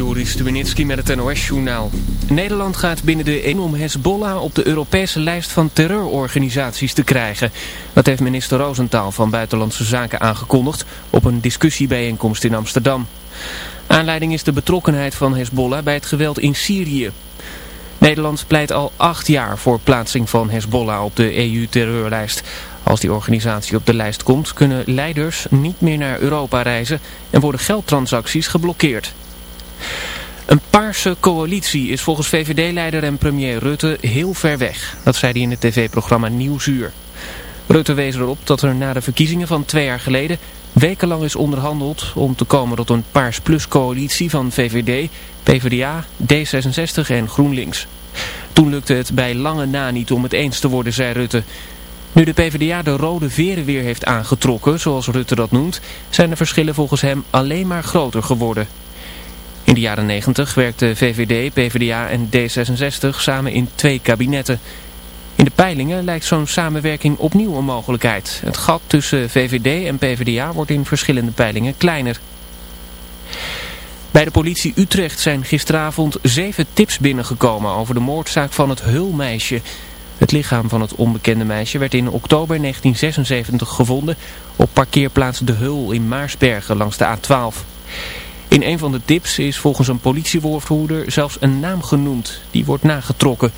Joris Stubenitski met het NOS-journaal. Nederland gaat binnen de EN om Hezbollah op de Europese lijst van terreurorganisaties te krijgen. Dat heeft minister Roosentaal van Buitenlandse Zaken aangekondigd op een discussiebijeenkomst in Amsterdam. Aanleiding is de betrokkenheid van Hezbollah bij het geweld in Syrië. Nederland pleit al acht jaar voor plaatsing van Hezbollah op de EU-terreurlijst. Als die organisatie op de lijst komt, kunnen leiders niet meer naar Europa reizen en worden geldtransacties geblokkeerd. Een paarse coalitie is volgens VVD-leider en premier Rutte heel ver weg. Dat zei hij in het tv-programma Nieuwsuur. Rutte wees erop dat er na de verkiezingen van twee jaar geleden wekenlang is onderhandeld om te komen tot een Paars Plus coalitie van VVD, PvdA, D66 en GroenLinks. Toen lukte het bij lange na niet om het eens te worden, zei Rutte. Nu de PvdA de rode veren weer heeft aangetrokken, zoals Rutte dat noemt, zijn de verschillen volgens hem alleen maar groter geworden. In de jaren 90 werkten VVD, PvdA en D66 samen in twee kabinetten. In de peilingen lijkt zo'n samenwerking opnieuw een mogelijkheid. Het gat tussen VVD en PvdA wordt in verschillende peilingen kleiner. Bij de politie Utrecht zijn gisteravond zeven tips binnengekomen over de moordzaak van het Hulmeisje. Het lichaam van het onbekende meisje werd in oktober 1976 gevonden op parkeerplaats De Hul in Maarsbergen langs de A12. In een van de tips is volgens een politiewoordvoerder zelfs een naam genoemd. Die wordt nagetrokken.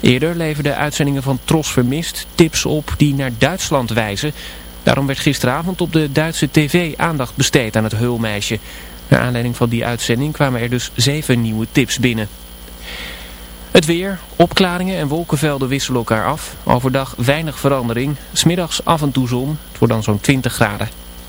Eerder leverden uitzendingen van Tros Vermist tips op die naar Duitsland wijzen. Daarom werd gisteravond op de Duitse tv aandacht besteed aan het Hulmeisje. Naar aanleiding van die uitzending kwamen er dus zeven nieuwe tips binnen. Het weer, opklaringen en wolkenvelden wisselen elkaar af. Overdag weinig verandering. Smiddags af en toe zon. Het wordt dan zo'n 20 graden.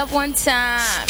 up one time.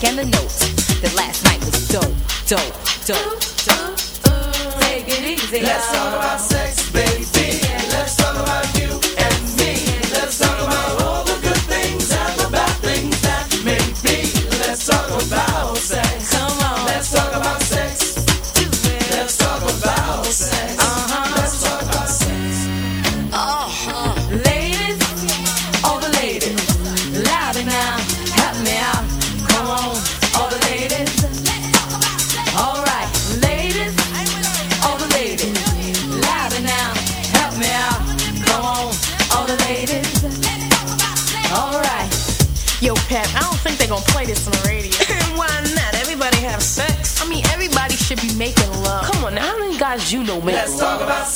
back and the notes The last night was dope, dope, dope, dope. Take it easy. Let's talk about Let's talk about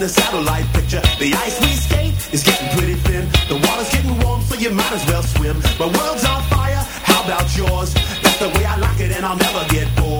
in the satellite picture. The ice we skate is getting pretty thin. The water's getting warm, so you might as well swim. My world's on fire, how about yours? That's the way I like it, and I'll never get bored.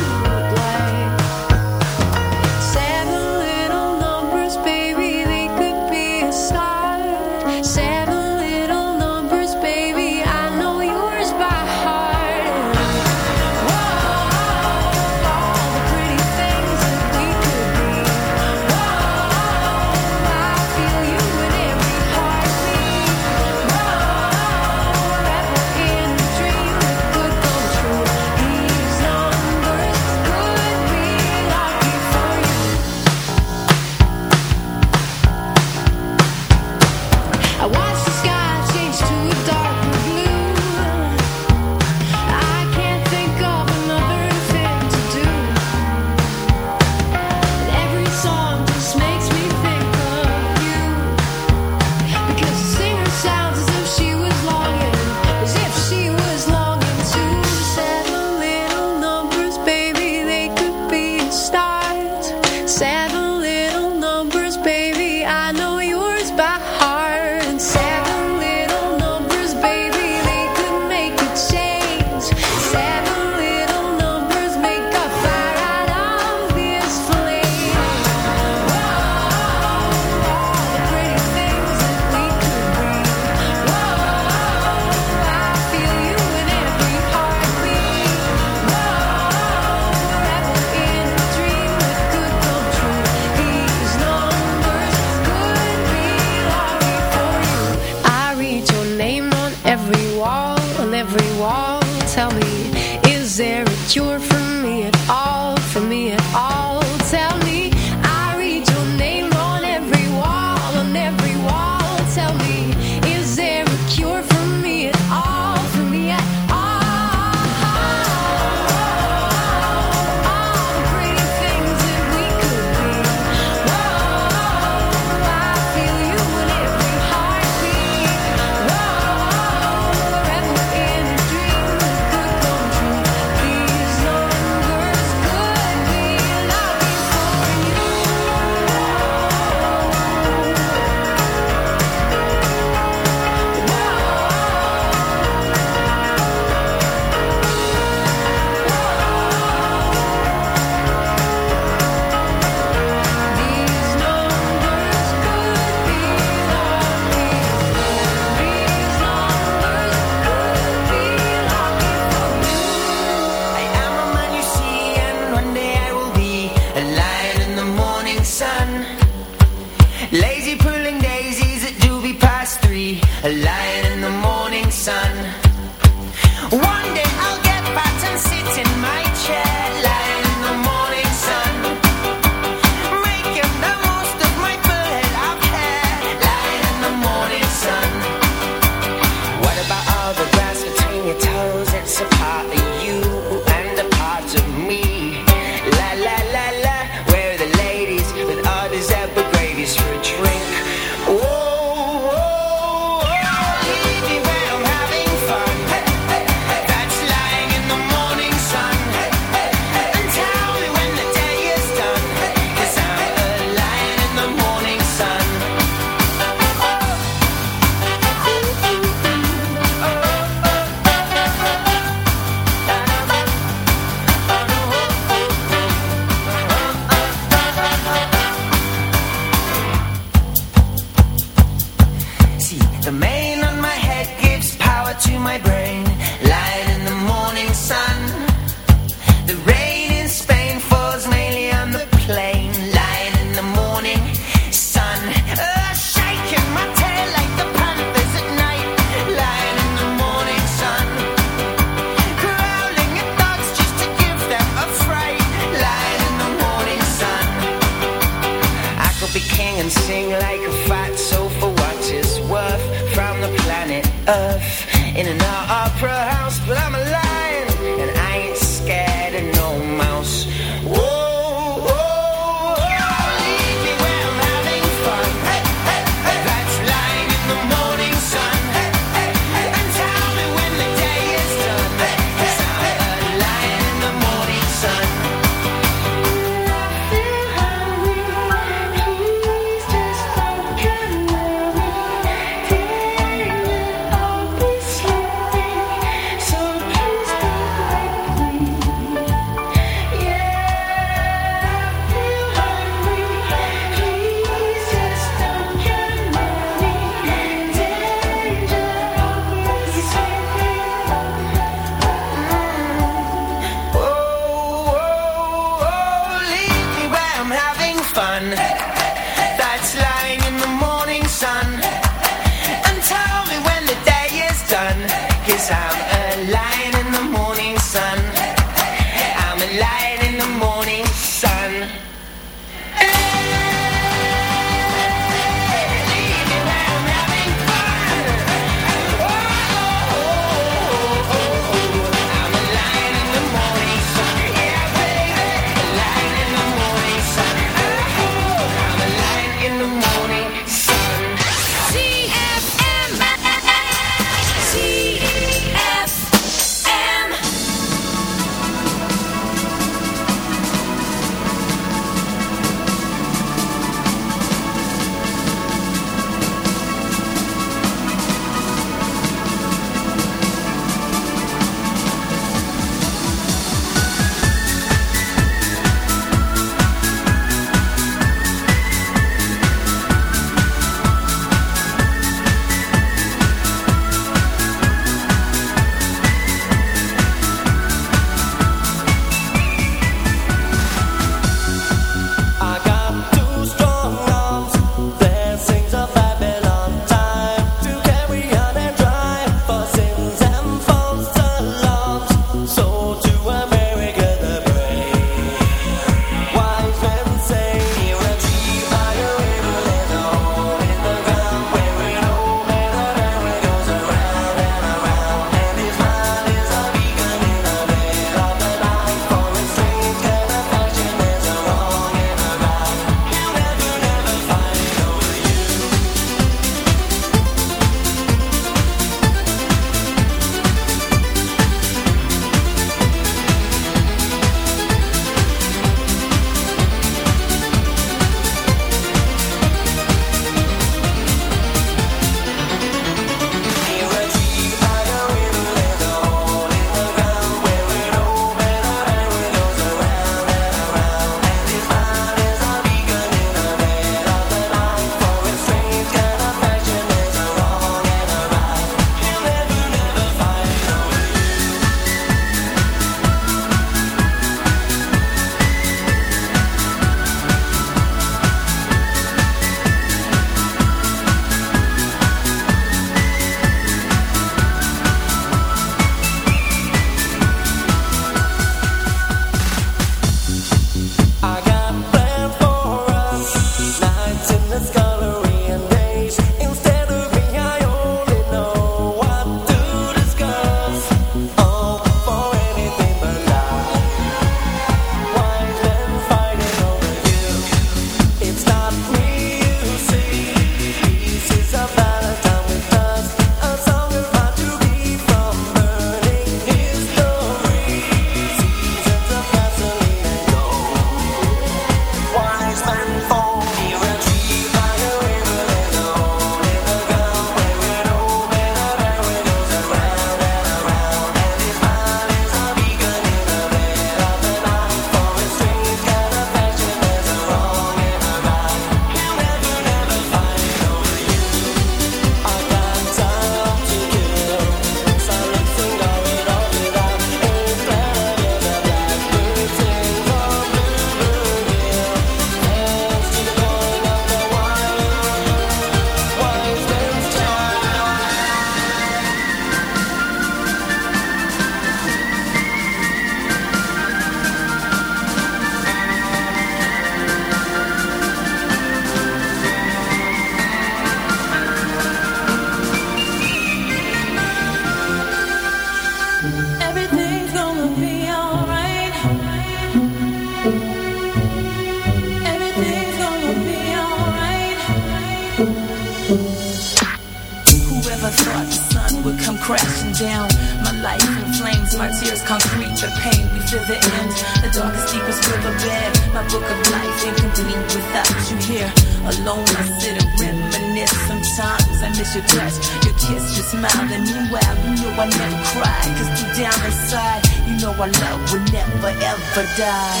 your touch, your kiss, your smile. And meanwhile, you know I never cry. Cause deep down inside, you know our love will never ever die.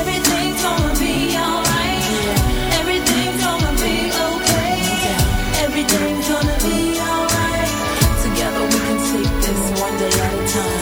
Everything's gonna be alright. Everything's gonna be okay. Everything's gonna be alright. Together we can take this one day at a time.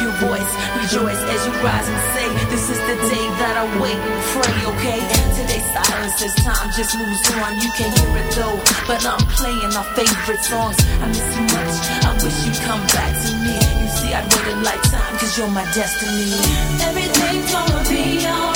Your voice, rejoice as you rise and say, This is the day that I wait and pray, okay? Today's silence as time just moves on. You can't hear it though, but I'm playing our favorite songs. I miss you much. I wish you'd come back to me. You see, I'd wait a lifetime, cause you're my destiny. Everything's gonna be alright.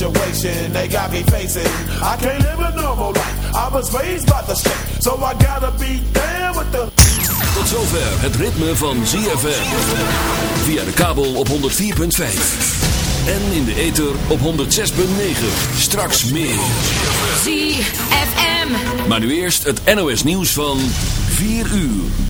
situation they got me facing. I can't live a normal life. I was raised by the so I gotta be down with the. Tot zover het ritme van ZFM. Via de kabel op 104.5. En in de ether op 106.9. Straks meer. ZFM. Maar nu eerst het NOS nieuws van 4 uur.